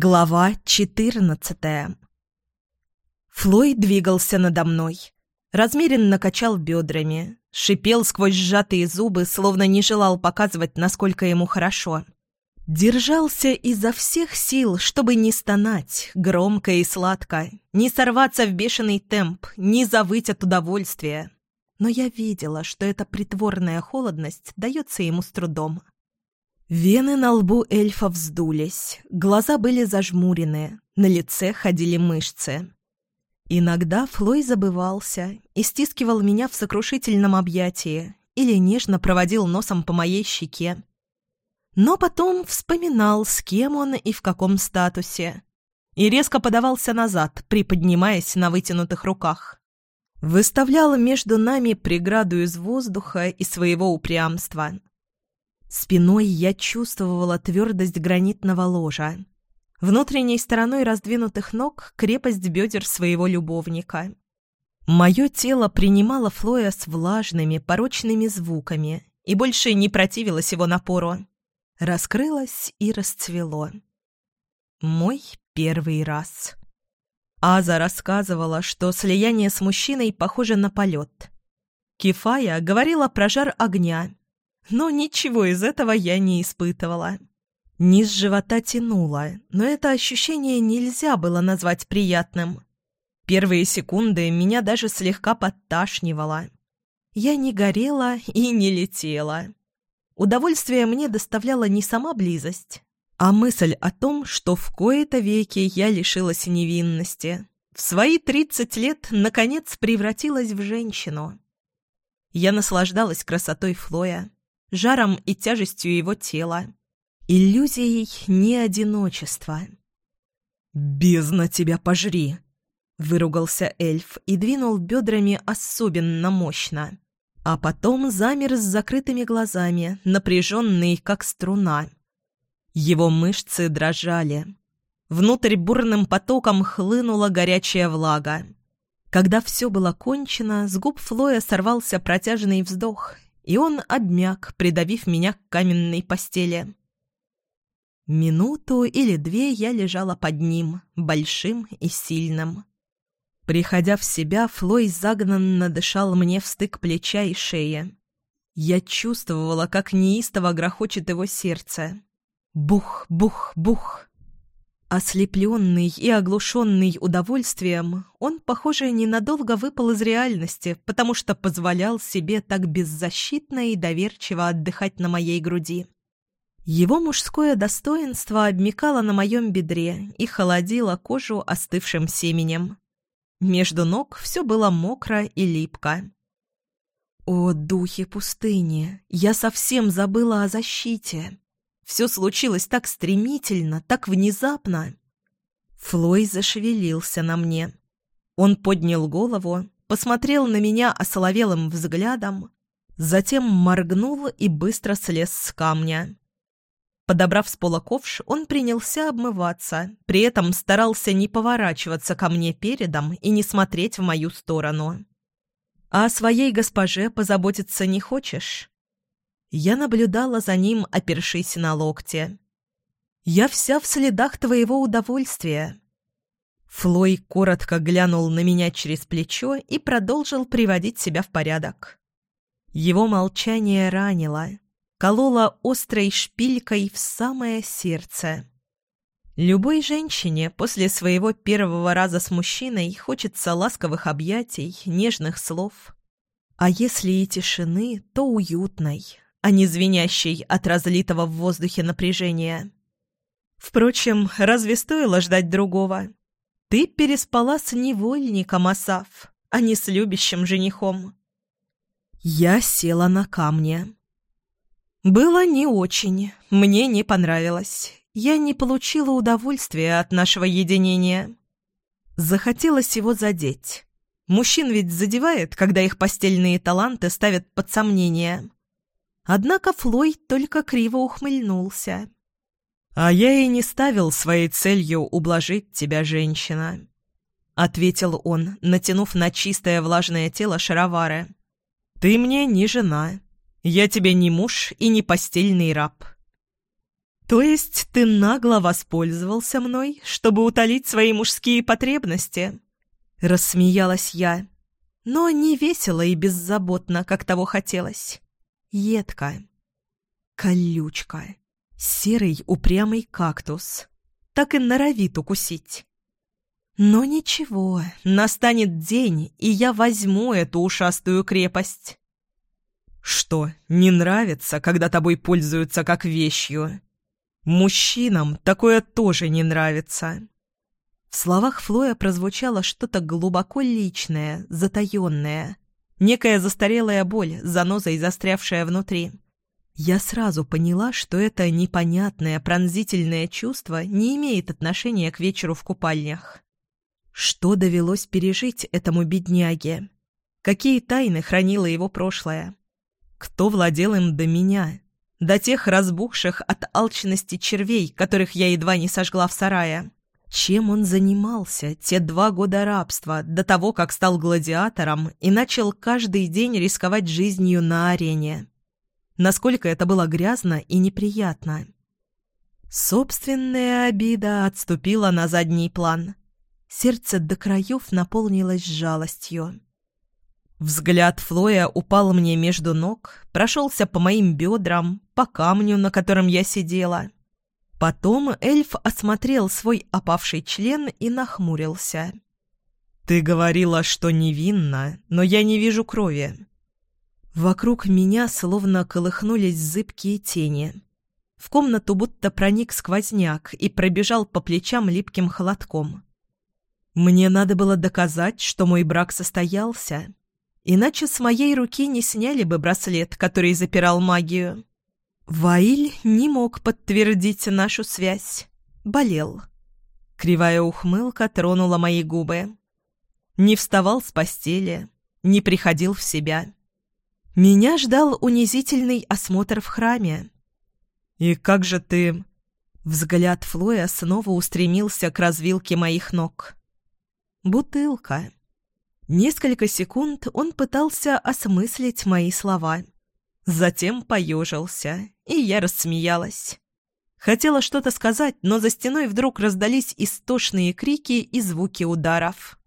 Глава четырнадцатая Флойд двигался надо мной. Размеренно качал бедрами, шипел сквозь сжатые зубы, словно не желал показывать, насколько ему хорошо. Держался изо всех сил, чтобы не стонать, громко и сладко, не сорваться в бешеный темп, не завыть от удовольствия. Но я видела, что эта притворная холодность дается ему с трудом. Вены на лбу эльфа вздулись, глаза были зажмурены, на лице ходили мышцы. Иногда Флой забывался и стискивал меня в сокрушительном объятии или нежно проводил носом по моей щеке. Но потом вспоминал, с кем он и в каком статусе, и резко подавался назад, приподнимаясь на вытянутых руках. Выставлял между нами преграду из воздуха и своего упрямства — Спиной я чувствовала твердость гранитного ложа. Внутренней стороной раздвинутых ног крепость бедер своего любовника. Мое тело принимало Флоя с влажными, порочными звуками и больше не противилось его напору. Раскрылось и расцвело. Мой первый раз. Аза рассказывала, что слияние с мужчиной похоже на полет. Кефая говорила про жар огня, но ничего из этого я не испытывала. Низ живота тянуло, но это ощущение нельзя было назвать приятным. Первые секунды меня даже слегка подташнивало. Я не горела и не летела. Удовольствие мне доставляла не сама близость, а мысль о том, что в кои-то веки я лишилась невинности. В свои тридцать лет, наконец, превратилась в женщину. Я наслаждалась красотой Флоя, жаром и тяжестью его тела, иллюзией неодиночества. «Бездна тебя пожри!» — выругался эльф и двинул бедрами особенно мощно, а потом замер с закрытыми глазами, напряженный, как струна. Его мышцы дрожали. Внутрь бурным потоком хлынула горячая влага. Когда все было кончено, с губ Флоя сорвался протяжный вздох, и он обмяк, придавив меня к каменной постели. Минуту или две я лежала под ним, большим и сильным. Приходя в себя, Флой загнанно дышал мне в стык плеча и шеи. Я чувствовала, как неистово грохочет его сердце. Бух, бух, бух. Ослепленный и оглушенный удовольствием, он, похоже, ненадолго выпал из реальности, потому что позволял себе так беззащитно и доверчиво отдыхать на моей груди. Его мужское достоинство обмекало на моем бедре и холодило кожу остывшим семенем. Между ног все было мокро и липко. О, духи пустыни! Я совсем забыла о защите. Все случилось так стремительно, так внезапно. Флой зашевелился на мне. Он поднял голову, посмотрел на меня осоловелым взглядом, затем моргнул и быстро слез с камня. Подобрав с пола ковш, он принялся обмываться, при этом старался не поворачиваться ко мне передом и не смотреть в мою сторону. «А о своей госпоже позаботиться не хочешь?» Я наблюдала за ним, опершись на локте. «Я вся в следах твоего удовольствия». Флой коротко глянул на меня через плечо и продолжил приводить себя в порядок. Его молчание ранило, кололо острой шпилькой в самое сердце. Любой женщине после своего первого раза с мужчиной хочется ласковых объятий, нежных слов. А если и тишины, то уютной, а не звенящей от разлитого в воздухе напряжения. Впрочем, разве стоило ждать другого? Ты переспала с невольником, Асав, а не с любящим женихом. Я села на камне. Было не очень, мне не понравилось. Я не получила удовольствия от нашего единения. Захотелось его задеть. Мужчин ведь задевает, когда их постельные таланты ставят под сомнение. Однако Флойд только криво ухмыльнулся. «А я и не ставил своей целью ублажить тебя, женщина», — ответил он, натянув на чистое влажное тело шаровары. «Ты мне не жена. Я тебе не муж и не постельный раб». «То есть ты нагло воспользовался мной, чтобы утолить свои мужские потребности?» Рассмеялась я. Но не весело и беззаботно, как того хотелось. Едко. Колючка. Серый упрямый кактус. Так и норовит укусить. Но ничего, настанет день, и я возьму эту ушастую крепость. Что, не нравится, когда тобой пользуются как вещью? Мужчинам такое тоже не нравится. В словах Флоя прозвучало что-то глубоко личное, затаенное. Некая застарелая боль, занозой застрявшая внутри. Я сразу поняла, что это непонятное пронзительное чувство не имеет отношения к вечеру в купальнях. Что довелось пережить этому бедняге? Какие тайны хранило его прошлое? Кто владел им до меня? До тех разбухших от алчности червей, которых я едва не сожгла в сарае. Чем он занимался те два года рабства, до того, как стал гладиатором и начал каждый день рисковать жизнью на арене? Насколько это было грязно и неприятно. Собственная обида отступила на задний план. Сердце до краев наполнилось жалостью. Взгляд Флоя упал мне между ног, прошелся по моим бедрам, по камню, на котором я сидела. Потом эльф осмотрел свой опавший член и нахмурился. «Ты говорила, что невинна, но я не вижу крови». Вокруг меня словно колыхнулись зыбкие тени. В комнату будто проник сквозняк и пробежал по плечам липким холодком. Мне надо было доказать, что мой брак состоялся, Иначе с моей руки не сняли бы браслет, который запирал магию. Ваиль не мог подтвердить нашу связь. Болел. Кривая ухмылка тронула мои губы. Не вставал с постели, не приходил в себя. Меня ждал унизительный осмотр в храме. «И как же ты...» Взгляд Флоя снова устремился к развилке моих ног. «Бутылка». Несколько секунд он пытался осмыслить мои слова. Затем поежился, и я рассмеялась. Хотела что-то сказать, но за стеной вдруг раздались истошные крики и звуки ударов.